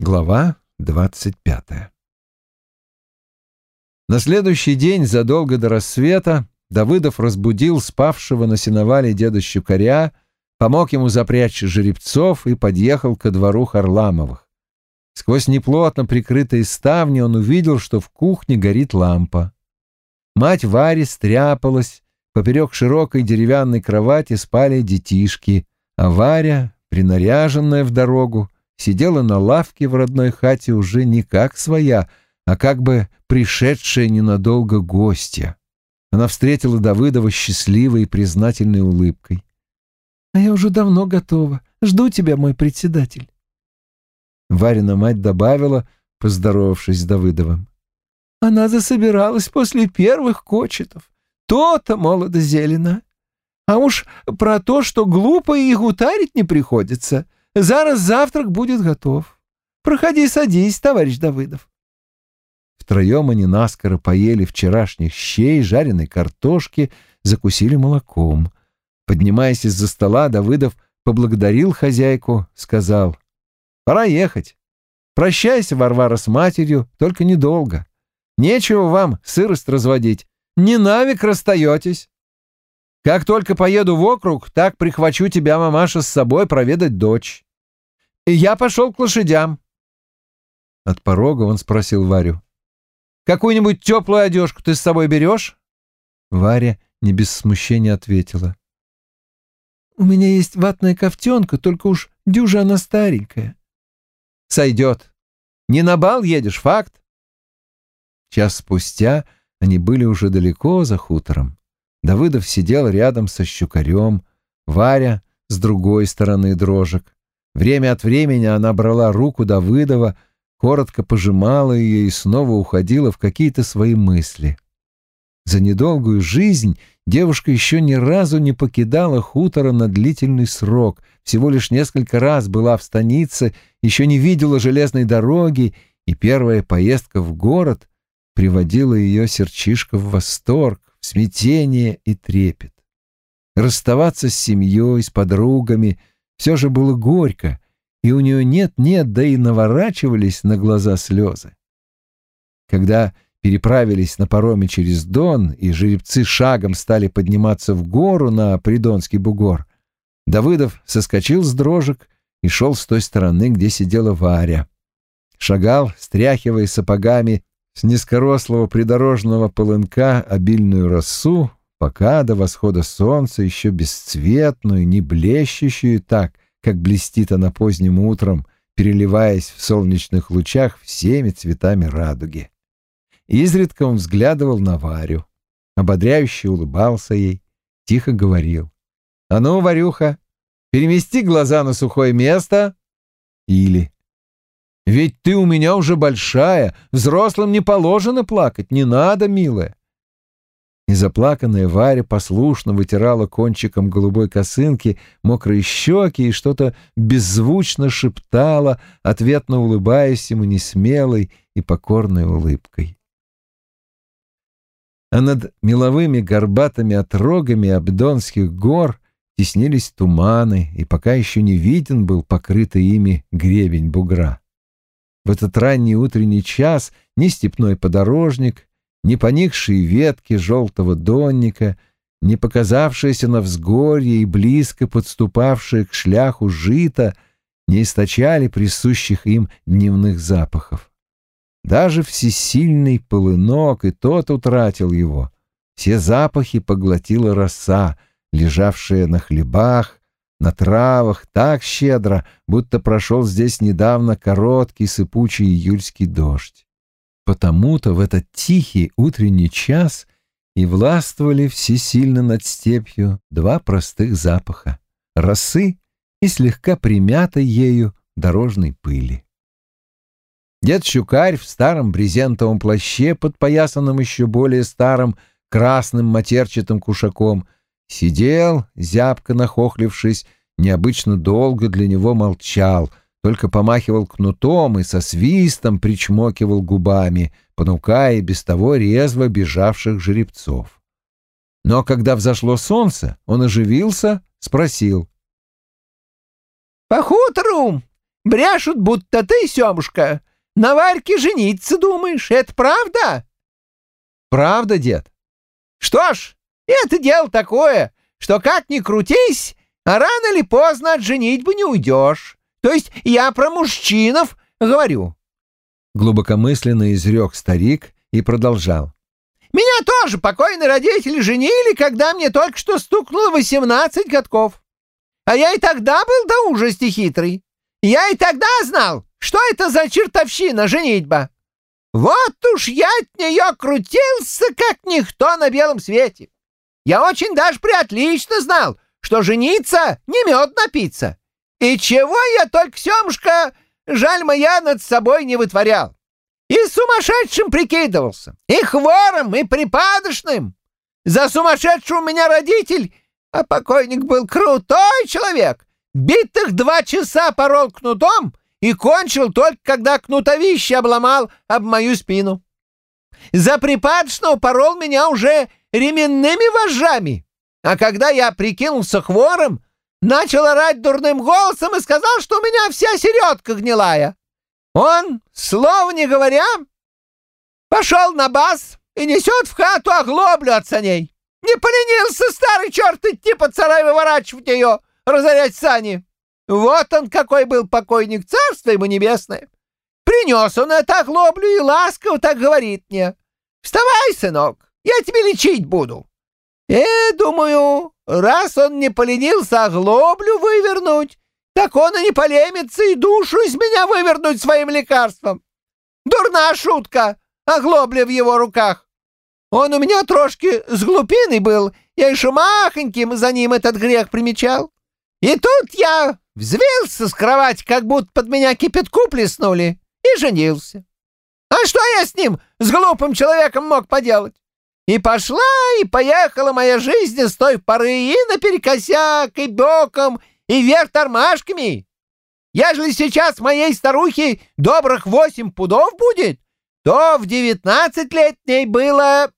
Глава двадцать пятая На следующий день, задолго до рассвета, Давыдов разбудил спавшего на сеновале деда Щукаря, помог ему запрячь жеребцов и подъехал ко двору Харламовых. Сквозь неплотно прикрытые ставни он увидел, что в кухне горит лампа. Мать Вари стряпалась, поперек широкой деревянной кровати спали детишки, а Варя, принаряженная в дорогу, сидела на лавке в родной хате уже не как своя, а как бы пришедшая ненадолго гостья. Она встретила Давыдова счастливой и признательной улыбкой. «А я уже давно готова. Жду тебя, мой председатель». Варина мать добавила, поздоровавшись с Давыдовым. «Она засобиралась после первых кочетов. То-то молодо зелено. А уж про то, что глупо и гутарить не приходится — Зараз завтрак будет готов. Проходи, садись, товарищ Давыдов. Втроем они наскоро поели вчерашних щей, жареной картошки, закусили молоком. Поднимаясь из-за стола, Давыдов поблагодарил хозяйку, сказал, «Пора ехать. Прощайся, Варвара, с матерью, только недолго. Нечего вам сырость разводить. Не навек расстаетесь. Как только поеду в округ, так прихвачу тебя, мамаша, с собой проведать дочь и я пошел к лошадям. От порога он спросил Варю. «Какую-нибудь теплую одежку ты с собой берешь?» Варя не без смущения ответила. «У меня есть ватная ковтенка, только уж дюжа она старенькая». «Сойдет. Не на бал едешь, факт?» Час спустя они были уже далеко за хутором. Давыдов сидел рядом со щукарем, Варя с другой стороны дрожек. Время от времени она брала руку Давыдова, коротко пожимала ее и снова уходила в какие-то свои мысли. За недолгую жизнь девушка еще ни разу не покидала хутора на длительный срок, всего лишь несколько раз была в станице, еще не видела железной дороги, и первая поездка в город приводила ее сердчишко в восторг, смятение и трепет. Расставаться с семьей, с подругами — все же было горько, и у нее нет-нет, да и наворачивались на глаза слезы. Когда переправились на пароме через Дон, и жеребцы шагом стали подниматься в гору на Придонский бугор, Давыдов соскочил с дрожек и шел с той стороны, где сидела Варя. Шагал, стряхивая сапогами с низкорослого придорожного полынка обильную росу, пока до восхода солнца еще бесцветную, не блещущую так, как блестит она поздним утром, переливаясь в солнечных лучах всеми цветами радуги. Изредка он взглядывал на Варю, ободряюще улыбался ей, тихо говорил. «А ну, Варюха, перемести глаза на сухое место!» Или «Ведь ты у меня уже большая, взрослым не положено плакать, не надо, милая. И заплаканная Варя послушно вытирала кончиком голубой косынки мокрые щеки и что-то беззвучно шептала, ответно улыбаясь ему несмелой и покорной улыбкой. А над меловыми горбатыми отрогами Абдонских гор теснились туманы, и пока еще не виден был покрытый ими гребень бугра. В этот ранний утренний час ни степной подорожник, не поникшие ветки желтого донника, не показавшиеся на взгорье и близко подступавшие к шляху жито, не источали присущих им дневных запахов. Даже всесильный полынок и тот утратил его. Все запахи поглотила роса, лежавшая на хлебах, на травах так щедро, будто прошел здесь недавно короткий сыпучий июльский дождь. Потому-то в этот тихий утренний час и властвовали всесильно над степью два простых запаха — росы и слегка примятой ею дорожной пыли. Дед Щукарь в старом брезентовом плаще, подпоясанном еще более старым красным матерчатым кушаком, сидел, зябко нахохлившись, необычно долго для него молчал — только помахивал кнутом и со свистом причмокивал губами, понукая без того резво бежавших жеребцов. Но когда взошло солнце, он оживился, спросил. — По хутору Брешут, будто ты, Семушка, на Варьке жениться думаешь. Это правда? Правда, дед? Что ж, это дело такое, что как ни крутись, а рано или поздно от женитьбы не уйдешь. То есть я про мужчинов говорю. Глубокомысленно изрек старик и продолжал. Меня тоже покойные родители женили, когда мне только что стукнуло восемнадцать годков. А я и тогда был до ужасти хитрый. Я и тогда знал, что это за чертовщина женитьба. Вот уж я от нее крутился, как никто на белом свете. Я очень даже приотлично знал, что жениться не мед напиться. И чего я только, Семушка, жаль моя, над собой не вытворял. И сумасшедшим прикидывался, и хвором, и припадочным. За сумасшедшего у меня родитель, а покойник был крутой человек. Битых два часа порол кнутом и кончил только, когда кнутовище обломал об мою спину. За припадочного порол меня уже ременными вожжами. А когда я прикинулся хворым, начал орать дурным голосом и сказал, что у меня вся середка гнилая. Он, слова не говоря, пошел на бас и несет в хату оглоблю от саней. Не поленился старый черт идти под сарай выворачивать ее, разорять сани. Вот он какой был покойник, царство ему небесное. Принес он это оглоблю и ласково так говорит мне. «Вставай, сынок, я тебе лечить буду». Э, думаю, раз он не поленился оглоблю вывернуть, так он и не полемится и душу из меня вывернуть своим лекарством. Дурна шутка, оглобля в его руках. Он у меня трошки сглупиный был, я еще махоньким за ним этот грех примечал. И тут я взвился с кровати, как будто под меня кипятку плеснули, и женился. А что я с ним, с глупым человеком, мог поделать? И пошла, и поехала моя жизнь с той поры и наперекосяк, и боком, и вверх тормашками. Ежели сейчас моей старухе добрых восемь пудов будет, то в девятнадцать лет ней было...»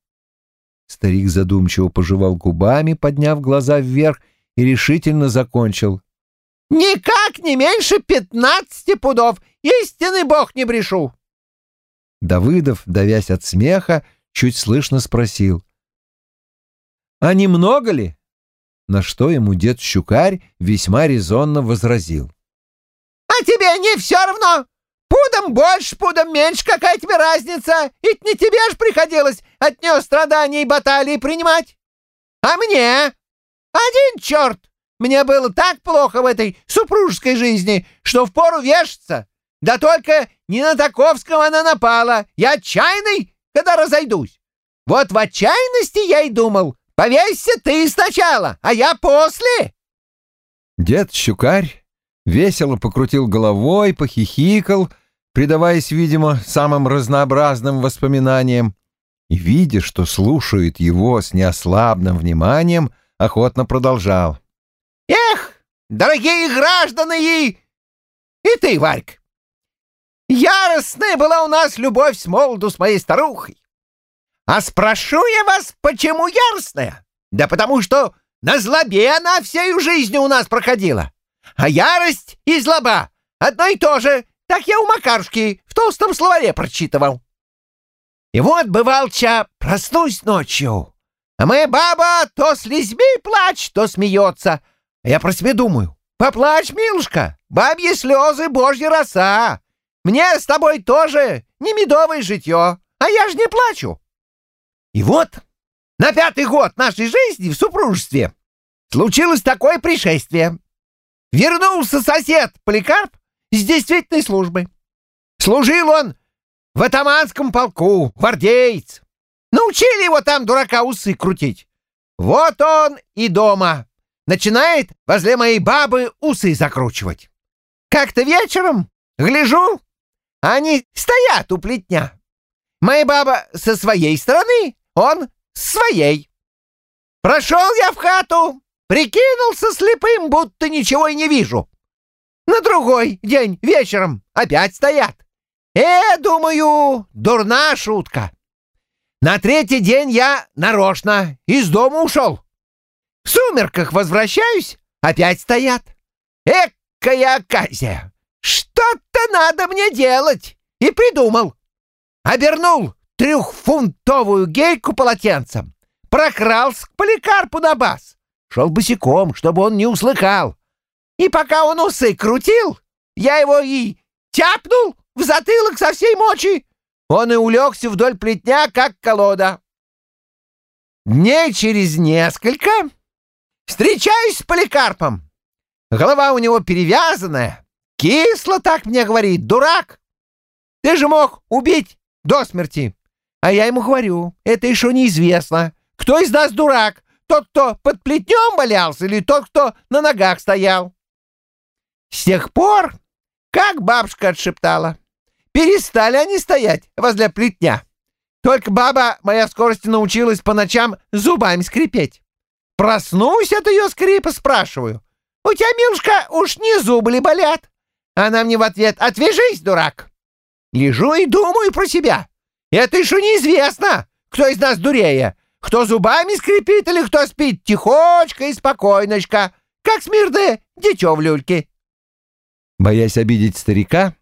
Старик задумчиво пожевал губами, подняв глаза вверх, и решительно закончил. «Никак не меньше пятнадцати пудов! Истинный бог не брешу!» Давыдов, давясь от смеха, чуть слышно спросил. «А немного ли?» на что ему дед Щукарь весьма резонно возразил. «А тебе не все равно? Пудом больше, пудом меньше, какая тебе разница? Ведь не тебе ж приходилось от нее страданий и баталий принимать. А мне? Один черт! Мне было так плохо в этой супружеской жизни, что впору вешаться. Да только не на Таковского она напала. Я отчаянный, когда разойдусь. Вот в отчаянности я и думал, Повесься ты сначала, а я после!» Дед Щукарь весело покрутил головой, похихикал, предаваясь, видимо, самым разнообразным воспоминаниям, и, видя, что слушает его с неослабным вниманием, охотно продолжал. «Эх, дорогие граждане и... и ты, Варька! Яростная была у нас любовь с молоду с моей старухой. А спрошу я вас, почему яростная? Да потому что на злобе она всею жизнью у нас проходила. А ярость и злоба — одно и то же. Так я у Макарушки в толстом словаре прочитывал. И вот, бывалча, проснусь ночью, а моя баба то слезьми плачет, то смеется. А я про себя думаю, поплачь, милушка, бабьи слезы, божья роса. Мне с тобой тоже не медовое житье, а я ж не плачу. И вот на пятый год нашей жизни в супружестве случилось такое пришествие. Вернулся сосед Поликарп с действительной службы. Служил он в атаманском полку, гвардейц. Научили его там, дурака, усы крутить. Вот он и дома. Начинает возле моей бабы усы закручивать. Как-то вечером, гляжу, они стоят у плетня. Моя баба со своей стороны, он своей. Прошел я в хату, прикинулся слепым, будто ничего и не вижу. На другой день вечером опять стоят. Э, думаю, дурна шутка. На третий день я нарочно из дома ушел. В сумерках возвращаюсь, опять стоят. Экая оказия! Что-то надо мне делать, и придумал. Обернул трехфунтовую гейку полотенцем, прокрался к поликарпу на бас, шел босиком, чтобы он не услыхал. И пока он усы крутил, я его и тяпнул в затылок со всей мочи. Он и улегся вдоль плетня, как колода. Дней через несколько встречаюсь с Поликарпом. Голова у него перевязанная. Кисло так мне говорит, дурак. Ты же мог убить до смерти. А я ему говорю, это еще неизвестно. Кто из нас дурак? Тот, кто под плетнем валялся, или тот, кто на ногах стоял? С тех пор, как бабушка отшептала, перестали они стоять возле плетня. Только баба моя скорости научилась по ночам зубами скрипеть. Проснусь от ее скрипа, спрашиваю. «У тебя, милушка, уж не зубы ли болят?» Она мне в ответ «Отвяжись, дурак!» Лежу и думаю про себя. Это еще неизвестно, кто из нас дурее. Кто зубами скрипит или кто спит тихочко и спокойночко, как смирное дитё в люльке. Боясь обидеть старика,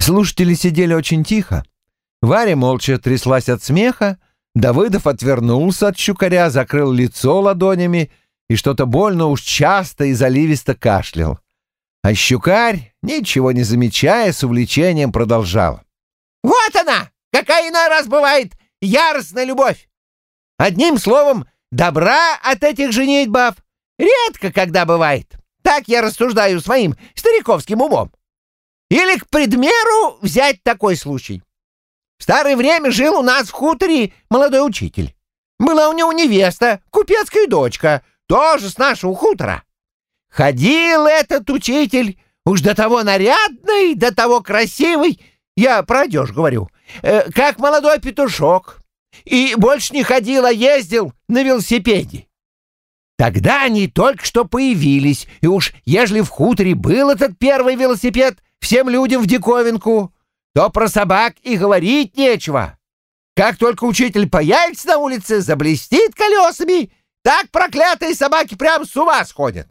слушатели сидели очень тихо. Варя молча тряслась от смеха, Давыдов отвернулся от щукаря, закрыл лицо ладонями и что-то больно уж часто и заливисто кашлял. А щукарь, ничего не замечая, с увлечением продолжал. «Вот она! Какая иной раз бывает яростная любовь! Одним словом, добра от этих женитьбов редко когда бывает. Так я рассуждаю своим стариковским умом. Или, к предмеру, взять такой случай. В старое время жил у нас в хуторе молодой учитель. Была у него невеста, купецкая дочка, тоже с нашего хутора. Ходил этот учитель уж до того нарядный, до того красивый, я про одежь говорю, э, как молодой петушок. И больше не ходил, а ездил на велосипеде. Тогда они только что появились, и уж ежели в хуторе был этот первый велосипед всем людям в диковинку, то про собак и говорить нечего. Как только учитель появится на улице, заблестит колесами, так проклятые собаки прям с ума сходят.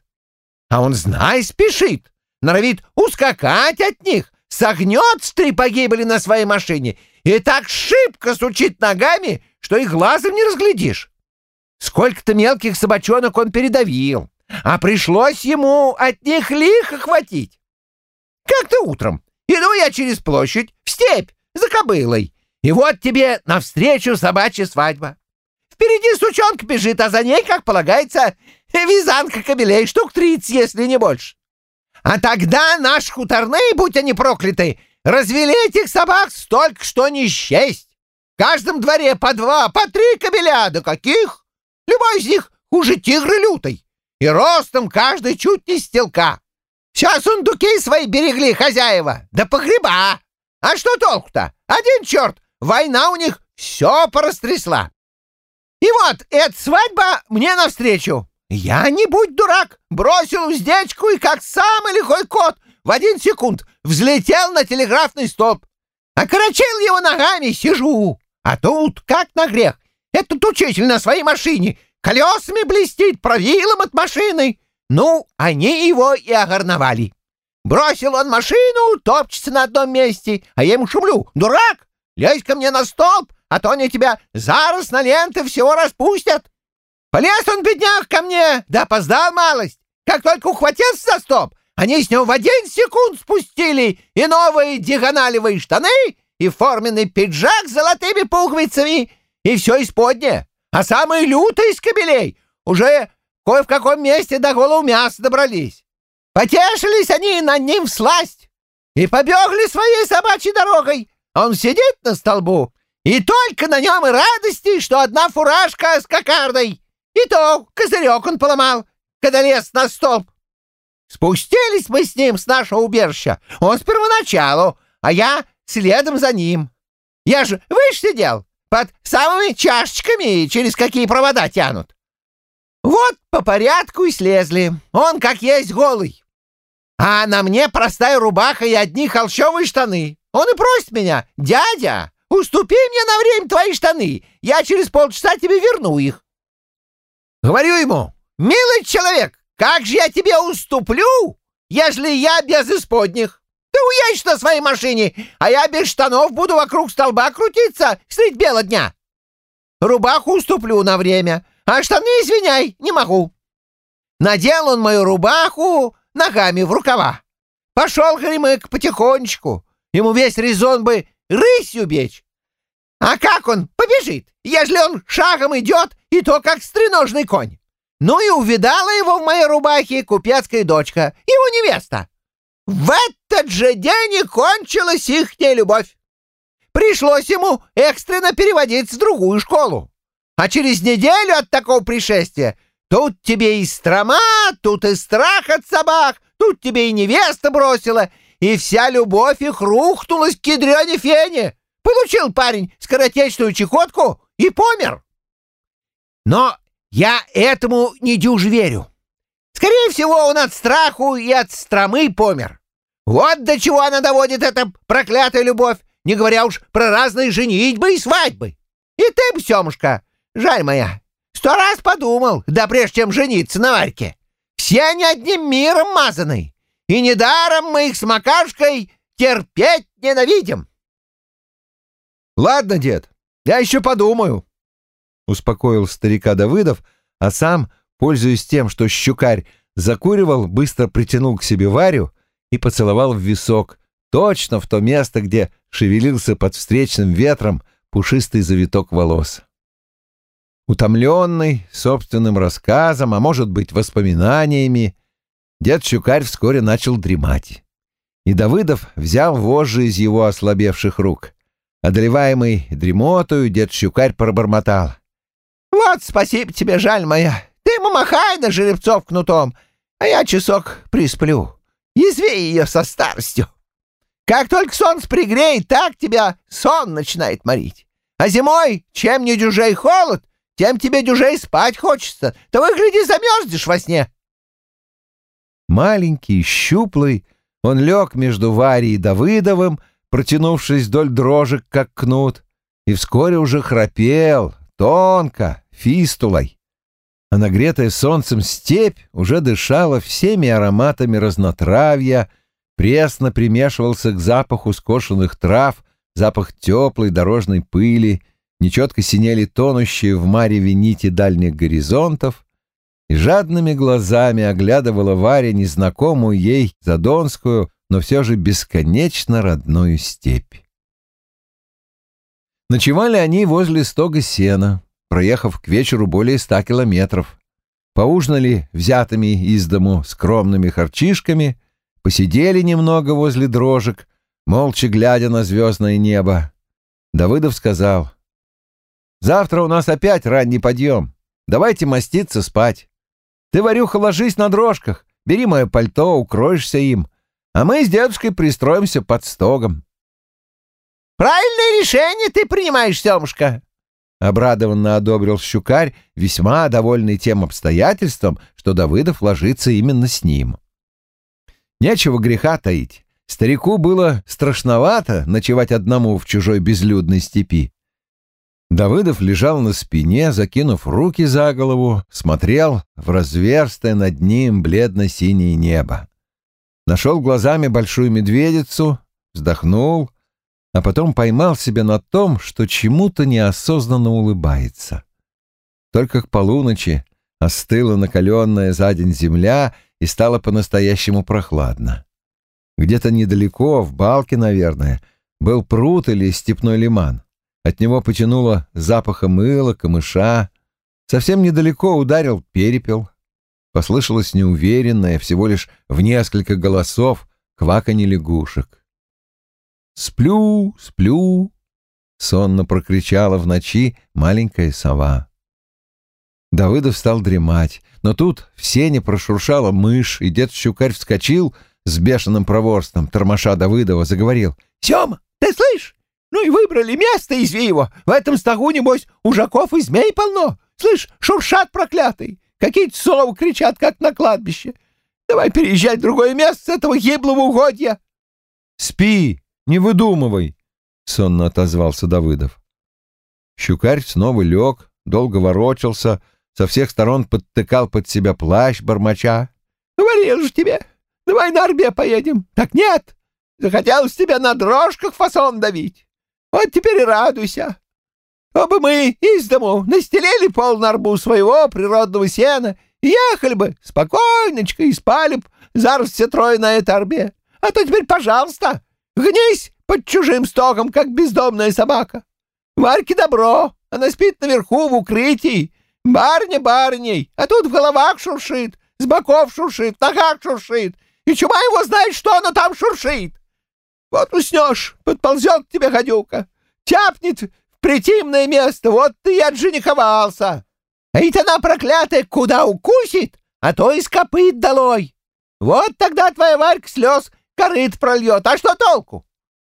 А он, знай, спешит, норовит ускакать от них, согнет с три погибели на своей машине и так шибко сучит ногами, что и глазом не разглядишь. Сколько-то мелких собачонок он передавил, а пришлось ему от них лихо хватить. Как-то утром иду я через площадь в степь за кобылой, и вот тебе навстречу собачья свадьба. Впереди сучонка бежит, а за ней, как полагается, вязанка кобелей, штук тридцать, если не больше. А тогда наши хуторные, будь они прокляты, развели этих собак столько, что не счесть. В каждом дворе по два, по три кобеля, да каких? Любой из них хуже тигра лютой. И ростом каждый чуть не стелка. Сейчас сундуки свои берегли хозяева, да погреба. А что толку-то? Один черт, война у них все порастрясла. И вот эта свадьба мне навстречу. Я, не будь дурак, бросил уздечку и, как самый лихой кот, в один секунд взлетел на телеграфный столб. Окорочил его ногами, сижу. А тут, как на грех, этот учитель на своей машине колесами блестит, правилом от машины. Ну, они его и огорновали. Бросил он машину, топчется на одном месте, а я ему шумлю. «Дурак, лезь ко мне на столб, а то они тебя зараз на ленты всего распустят». Полез он, бедняк, ко мне, да опоздал малость. Как только ухватился за стоп, они с него в один секунд спустили и новые диагоналевые штаны, и форменный пиджак с золотыми пуговицами, и все исподнее. А самые лютые из кобелей уже кое в каком месте до голого мяса добрались. Потешились они над ним в сласть и побегли своей собачьей дорогой. Он сидит на столбу, и только на нем и радости, что одна фуражка с кокардой. И то козырек он поломал, когда лез на столб. Спустились мы с ним с нашего убежища. Он с первоначалу, а я следом за ним. Я же выше сидел, под самыми чашечками, через какие провода тянут. Вот по порядку и слезли. Он как есть голый. А на мне простая рубаха и одни холщовые штаны. Он и просит меня, дядя, уступи мне на время твои штаны, я через полчаса тебе верну их. Говорю ему, милый человек, как же я тебе уступлю, ежели я без исподних? Ты уедешь на своей машине, а я без штанов буду вокруг столба крутиться средь бела дня. Рубаху уступлю на время, а штаны, извиняй, не могу. Надел он мою рубаху ногами в рукава. Пошел Гремык потихонечку. Ему весь резон бы рысью бечь. А как он побежит, если он шагом идет, и то как стреножный конь? Ну и увидала его в моей рубахе купецкая дочка, его невеста. В этот же день и кончилась ихняя любовь. Пришлось ему экстренно переводить в другую школу. А через неделю от такого пришествия тут тебе и строма, тут и страх от собак, тут тебе и невеста бросила, и вся любовь их рухнулась к кедрене фене. Получил парень скоротечную чехотку и помер. Но я этому не дюж верю. Скорее всего, он от страху и от стромы помер. Вот до чего она доводит эта проклятая любовь, не говоря уж про разные женитьбы и свадьбы. И ты, Семушка, жаль моя, сто раз подумал, да прежде чем жениться на Варьке. Все они одним миром мазаны, и недаром мы их с Макашкой терпеть ненавидим. Ладно, дед, я еще подумаю, — успокоил старика Давыдов, а сам, пользуясь тем, что щукарь закуривал, быстро притянул к себе Варю и поцеловал в висок, точно в то место, где шевелился под встречным ветром пушистый завиток волос. Утомленный собственным рассказом, а может быть, воспоминаниями, дед Щукарь вскоре начал дремать. И Давыдов взял вожжи из его ослабевших рук. Одолеваемый дремотою, дед Щукарь пробормотал. «Вот спасибо тебе, жаль моя. Ты махай на жеребцов кнутом, а я часок присплю. Язви ее со старостью. Как только солнце пригреет, так тебя сон начинает морить. А зимой, чем не дюжей холод, тем тебе дюжей спать хочется. То выгляди, замерзнешь во сне. Маленький, щуплый, он лег между Варей и Давыдовым, протянувшись вдоль дрожек, как кнут, и вскоре уже храпел, тонко, фистулой. А нагретая солнцем степь уже дышала всеми ароматами разнотравья, пресно примешивался к запаху скошенных трав, запах теплой дорожной пыли, нечетко синели тонущие в мареве нити дальних горизонтов, и жадными глазами оглядывала Варя незнакомую ей задонскую, но все же бесконечно родную степь. Ночевали они возле стога сена, проехав к вечеру более ста километров. Поужинали взятыми из дому скромными харчишками, посидели немного возле дрожек, молча глядя на звездное небо. Давыдов сказал, «Завтра у нас опять ранний подъем. Давайте маститься спать. Ты, Варюха, ложись на дрожках, бери мое пальто, укроешься им, а мы с дедушкой пристроимся под стогом. «Правильное решение ты принимаешь, Семушка!» Обрадованно одобрил щукарь, весьма довольный тем обстоятельством, что Давыдов ложится именно с ним. Нечего греха таить. Старику было страшновато ночевать одному в чужой безлюдной степи. Давыдов лежал на спине, закинув руки за голову, смотрел в разверстое над ним бледно-синее небо. Нашел глазами большую медведицу, вздохнул, а потом поймал себя на том, что чему-то неосознанно улыбается. Только к полуночи остыла накаленная за день земля и стало по-настоящему прохладно. Где-то недалеко, в балке, наверное, был пруд или степной лиман. От него потянуло запахом мыла, камыша. Совсем недалеко ударил перепел. Послышалось неуверенное, всего лишь в несколько голосов, кваканье лягушек. «Сплю, сплю!» — сонно прокричала в ночи маленькая сова. Давыдов стал дремать, но тут в сене прошуршала мышь, и дед Щукарь вскочил с бешеным проворством, тормоша Давыдова, заговорил. «Сема, ты слышь? Ну и выбрали место, изви его. В этом стогу, небось, ужаков и змей полно. Слышь, шуршат проклятый. Какие-то совы кричат, как на кладбище. Давай переезжать в другое место с этого гиблого угодья». «Спи!» Не выдумывай, — сонно отозвался Давыдов. Щукарь снова лег, долго ворочался, со всех сторон подтыкал под себя плащ бормоча. — Говорил же тебе, давай на Арбе поедем. Так нет, захотелось тебе на дрожках фасон давить. Вот теперь и радуйся. Оба мы из дому настелили пол на арбу своего природного сена и ехали бы спокойночко и спали б зараз все трое на этой арбе. А то теперь, пожалуйста, гнись под чужим стоком, как бездомная собака. Варьке добро, она спит наверху в укрытии. Барня барней, а тут в головах шуршит, с боков шуршит, в ногах шуршит. И чума его знает, что она там шуршит. Вот уснешь, подползет к тебе гадюка, тяпнет в притимное место, вот ты и отжениковался. А ведь она проклятая куда укусит, а то и скопыт долой. Вот тогда твоя Варька слез корыт прольет, а что толку?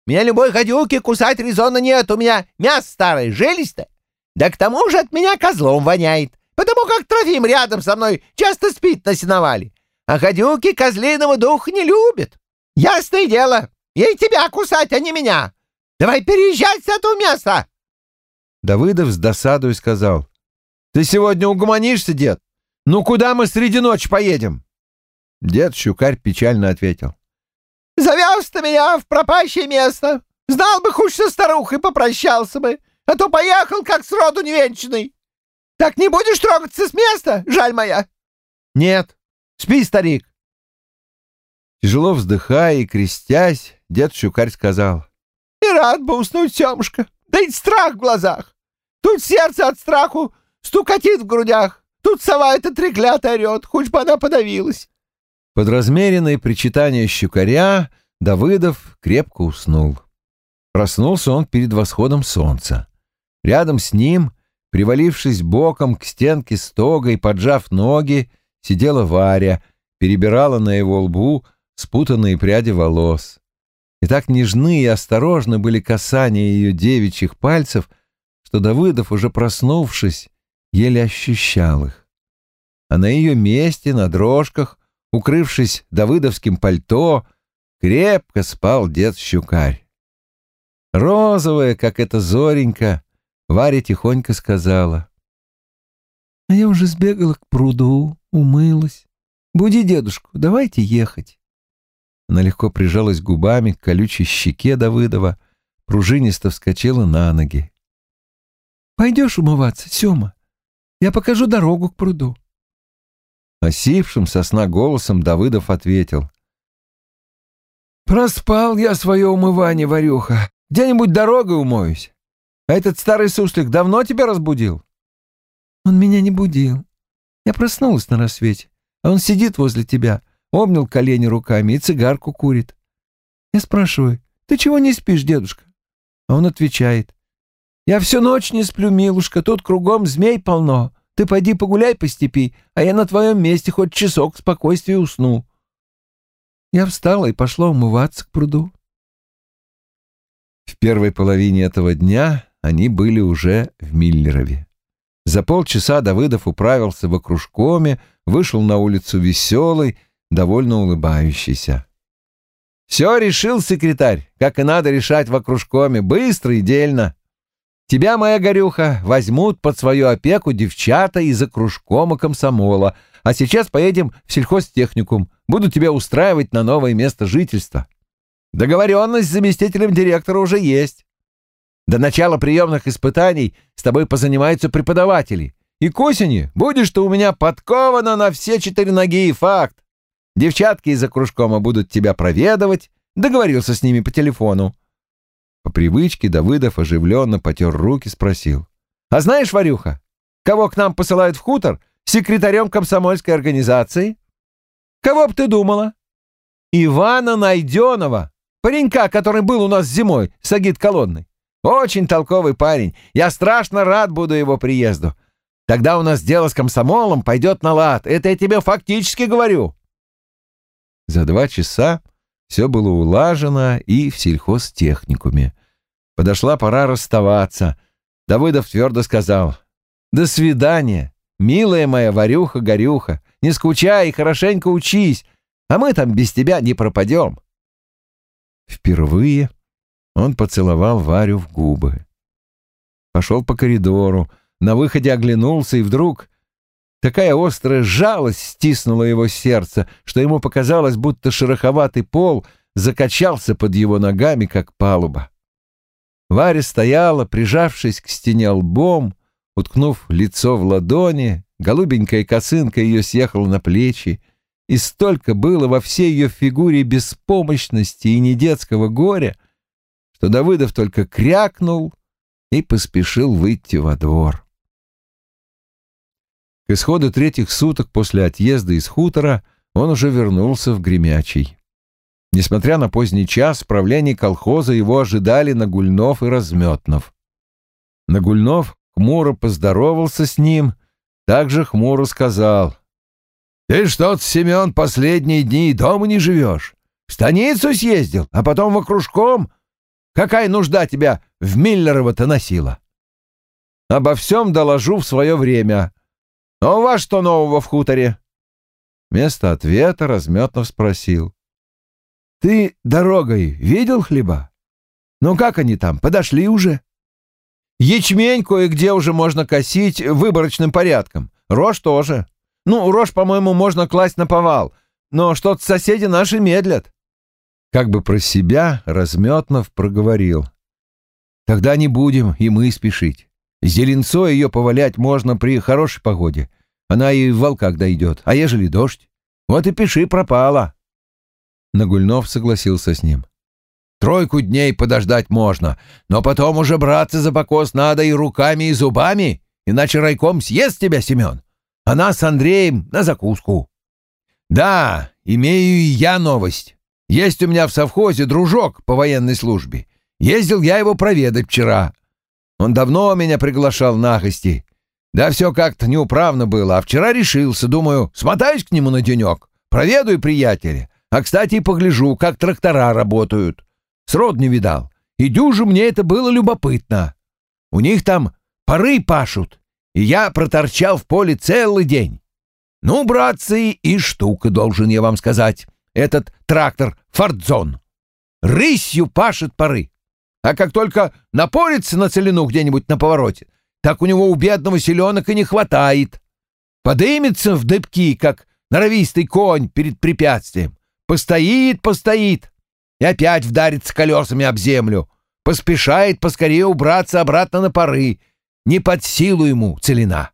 Меня любой гадюки кусать резона нет, у меня мясо старое, жилистое. Да к тому же от меня козлом воняет, потому как Трофим рядом со мной часто спит на сеновале. А гадюки козлиного духа не любят. Ясное дело, ей тебя кусать, а не меня. Давай переезжать с этого места. Давыдов с досадой сказал. Ты сегодня угомонишься, дед? Ну куда мы среди ночи поедем? Дед Щукарь печально ответил. Завез ты меня в пропащее место. Знал бы, хоть со старухой попрощался бы, а то поехал, как сроду невенчанный. Так не будешь трогаться с места, жаль моя? Нет. Спи, старик. Тяжело вздыхая и крестясь, дед Щукарь сказал. И рад бы уснуть, Семушка, да и страх в глазах. Тут сердце от страху стукатит в грудях, тут сова эта треклятая орет, хоть бы она подавилась. Под размеренные причитания щукаря Давыдов крепко уснул. Проснулся он перед восходом солнца. Рядом с ним, привалившись боком к стенке стога и поджав ноги, сидела Варя, перебирала на его лбу спутанные пряди волос. И так нежны и осторожны были касания ее девичьих пальцев, что Давыдов, уже проснувшись, еле ощущал их. А на ее месте, на дрожках, укрывшись давыдовским пальто, крепко спал дед Щукарь. Розовая, как эта зоренька, Варя тихонько сказала. — А я уже сбегала к пруду, умылась. Буди дедушку, давайте ехать. Она легко прижалась губами к колючей щеке Давыдова, пружинисто вскочила на ноги. — Пойдешь умываться, Сема? Я покажу дорогу к пруду. Осившим сосна голосом Давыдов ответил. «Проспал я свое умывание, Варюха. Где-нибудь дорогой умоюсь. А этот старый суслик давно тебя разбудил?» «Он меня не будил. Я проснулась на рассвете, а он сидит возле тебя, обнял колени руками и цигарку курит. Я спрашиваю, ты чего не спишь, дедушка? А он отвечает, я всю ночь не сплю, милушка, тут кругом змей полно. Ты пойди погуляй по степи, а я на твоем месте хоть часок спокойствия усну. Я встала и пошла умываться к пруду. В первой половине этого дня они были уже в Миллерове. За полчаса Давыдов управился в окружкоме, вышел на улицу веселый, довольно улыбающийся. «Все решил секретарь, как и надо решать в окружкоме, быстро и дельно. Тебя, моя горюха, возьмут под свою опеку девчата из окружкома комсомола, а сейчас поедем в сельхозтехникум. Буду тебя устраивать на новое место жительства. Договоренность с заместителем директора уже есть. До начала приемных испытаний с тобой позанимаются преподаватели. И к осени будешь ты у меня подкована на все четыре ноги и факт. Девчатки из окружкома будут тебя проведывать. Договорился с ними по телефону. По привычке Давыдов оживленно потер руки, спросил. «А знаешь, Варюха, кого к нам посылают в хутор секретарем комсомольской организации?» «Кого б ты думала?» «Ивана Найденова, паренька, который был у нас зимой с агит колонной. Очень толковый парень. Я страшно рад буду его приезду. Тогда у нас дело с комсомолом пойдет на лад. Это я тебе фактически говорю». За два часа все было улажено и в сельхозтехникуме. Подошла пора расставаться. Давыдов твердо сказал «До свидания, милая моя Варюха-горюха, не скучай и хорошенько учись, а мы там без тебя не пропадем». Впервые он поцеловал Варю в губы. Пошел по коридору, на выходе оглянулся и вдруг Такая острая жалость стиснула его сердце, что ему показалось, будто шероховатый пол закачался под его ногами, как палуба. Варя стояла, прижавшись к стене лбом, уткнув лицо в ладони, голубенькая косынка ее съехала на плечи, и столько было во всей ее фигуре беспомощности и недетского горя, что Давыдов только крякнул и поспешил выйти во двор. К исходу третьих суток после отъезда из хутора он уже вернулся в Гремячий. Несмотря на поздний час, в правлении колхоза его ожидали Нагульнов и Разметнов. Нагульнов хмуро поздоровался с ним, также хмуро сказал. «Ты что-то, Семен, последние дни дома не живешь. В станицу съездил, а потом в окружком. Какая нужда тебя в Миллерово-то носила?» «Обо всем доложу в свое время. А у вас что нового в хуторе?» Вместо ответа Разметнов спросил. «Ты дорогой видел хлеба? Ну как они там, подошли уже?» «Ячмень кое-где уже можно косить выборочным порядком. Рожь тоже. Ну, рожь, по-моему, можно класть на повал, но что-то соседи наши медлят». Как бы про себя Разметнов проговорил. «Тогда не будем и мы спешить. Зеленцо ее повалять можно при хорошей погоде. Она и в волках дойдет. А ежели дождь? Вот и пиши пропала. Нагульнов согласился с ним. Тройку дней подождать можно, но потом уже браться за покос надо и руками, и зубами, иначе райком съест тебя, Семен. А нас с Андреем на закуску. Да, имею и я новость. Есть у меня в совхозе дружок по военной службе. Ездил я его проведать вчера. Он давно меня приглашал на гости. Да все как-то неуправно было, а вчера решился, думаю, смотаюсь к нему на денек, проведаю приятеля. А, кстати, и погляжу, как трактора работают. Срод не видал. И дюже мне это было любопытно. У них там поры пашут, и я проторчал в поле целый день. Ну, братцы, и штука, должен я вам сказать, этот трактор «Фордзон». Рысью пашет поры. А как только напорится на целину где-нибудь на повороте, так у него у бедного селенок и не хватает. Подымется в дыбки, как норовистый конь перед препятствием. Постоит, постоит и опять вдарится колесами об землю. Поспешает поскорее убраться обратно на поры. Не под силу ему целина.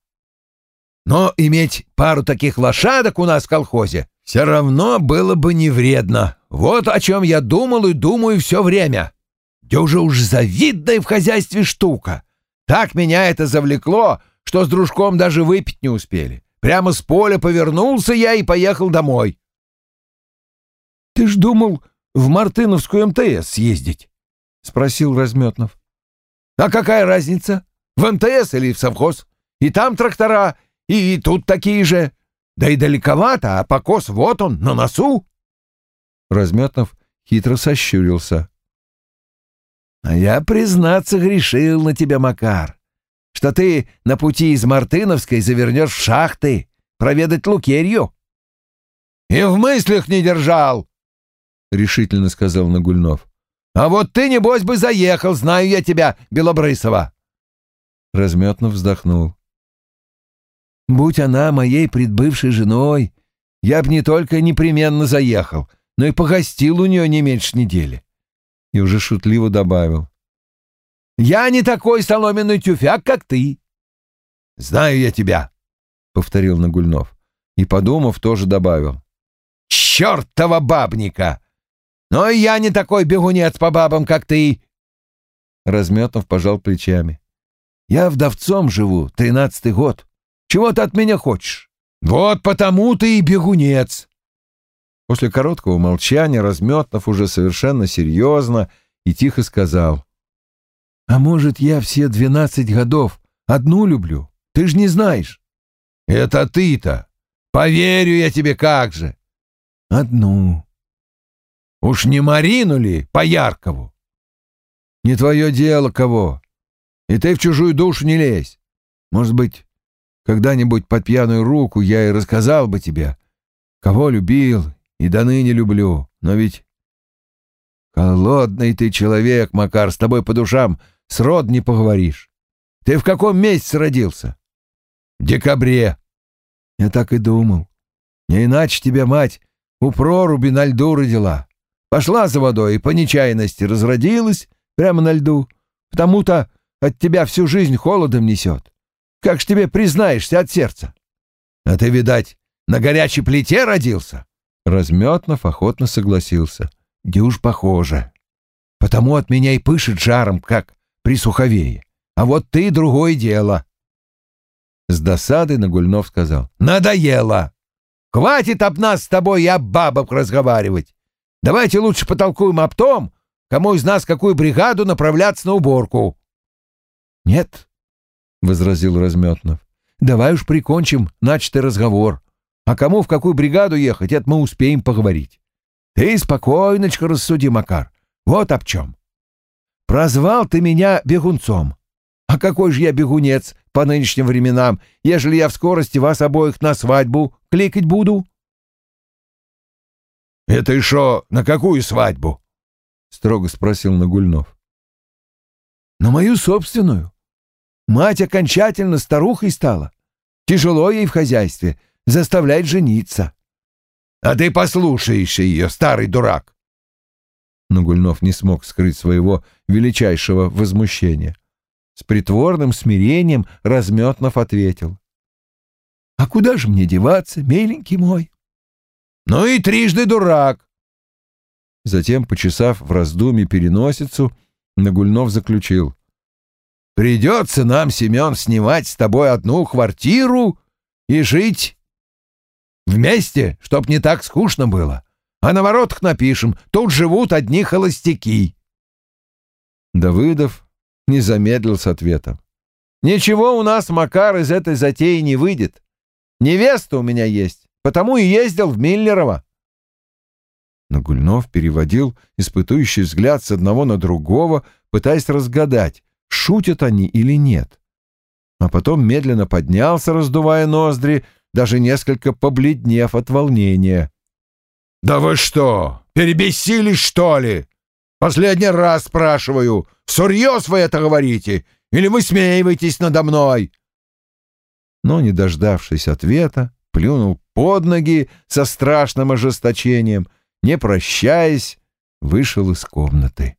Но иметь пару таких лошадок у нас в колхозе все равно было бы не вредно. Вот о чем я думал и думаю все время. Дюжа уж завидная в хозяйстве штука. Так меня это завлекло, что с дружком даже выпить не успели. Прямо с поля повернулся я и поехал домой. — Ты ж думал в Мартыновскую МТС съездить? — спросил Разметнов. — А какая разница? В МТС или в совхоз? И там трактора, и, и тут такие же. Да и далековато, а покос вот он, на носу. Разметнов хитро сощурился. А я, признаться, грешил на тебя, Макар, что ты на пути из Мартыновской завернешь в шахты проведать Лукерью. — И в мыслях не держал, — решительно сказал Нагульнов. — А вот ты, небось, бы заехал, знаю я тебя, Белобрысова. Разметно вздохнул. — Будь она моей предбывшей женой, я б не только непременно заехал, но и погостил у нее не меньше недели и уже шутливо добавил. «Я не такой соломенный тюфяк, как ты!» «Знаю я тебя!» — повторил Нагульнов. И, подумав, тоже добавил. «Чертова бабника! Но я не такой бегунец по бабам, как ты!» Разметнов пожал плечами. «Я вдовцом живу, тринадцатый год. Чего ты от меня хочешь?» «Вот потому ты и бегунец!» После короткого молчания Разметнов уже совершенно серьезно и тихо сказал. «А может, я все двенадцать годов одну люблю? Ты ж не знаешь». «Это ты-то! Поверю я тебе как же!» «Одну». «Уж не Марину ли, по Яркову?» «Не твое дело, кого. И ты в чужую душу не лезь. Может быть, когда-нибудь под пьяную руку я и рассказал бы тебе, кого любил и до ныне люблю, но ведь... Холодный ты человек, Макар, с тобой по душам срод не поговоришь. Ты в каком месяце родился? В декабре. Я так и думал. Не иначе тебя мать у проруби на льду родила. Пошла за водой и по нечаянности разродилась прямо на льду. Потому-то от тебя всю жизнь холодом несет. Как ж тебе признаешься от сердца? А ты, видать, на горячей плите родился?» Разметнов охотно согласился. «Дюж похоже. Потому от меня и пышет жаром, как при суховее. А вот ты — другое дело». С досадой Нагульнов сказал. «Надоело! Хватит об нас с тобой и об бабах разговаривать. Давайте лучше потолкуем об том, кому из нас какую бригаду направляться на уборку». «Нет», — возразил Разметнов, — «давай уж прикончим начатый разговор. А кому в какую бригаду ехать, это мы успеем поговорить. Ты спокойночко рассуди, Макар. Вот об чем. Прозвал ты меня бегунцом. А какой же я бегунец по нынешним временам, ежели я в скорости вас обоих на свадьбу кликать буду?» «Это еще на какую свадьбу?» — строго спросил Нагульнов. «На мою собственную. Мать окончательно старухой стала. Тяжело ей в хозяйстве, заставляет жениться». «А ты послушаешься ее, старый дурак!» Но Гульнов не смог скрыть своего величайшего возмущения. С притворным смирением Разметнов ответил. «А куда же мне деваться, миленький мой?» «Ну и трижды дурак!» Затем, почесав в раздумье переносицу, Нагульнов заключил. «Придется нам, Семен, снимать с тобой одну квартиру и жить вместе, чтоб не так скучно было. А на воротах напишем, тут живут одни холостяки». Давыдов не замедлил с ответом. «Ничего у нас, Макар, из этой затеи не выйдет. Невеста у меня есть, потому и ездил в Миллерово». Но Гульнов переводил испытующий взгляд с одного на другого, пытаясь разгадать, шутят они или нет. А потом медленно поднялся, раздувая ноздри, даже несколько побледнев от волнения. «Да вы что, перебесились, что ли? Последний раз спрашиваю, всерьез вы это говорите или вы смеиваетесь надо мной?» Но, не дождавшись ответа, плюнул под ноги со страшным ожесточением, не прощаясь, вышел из комнаты.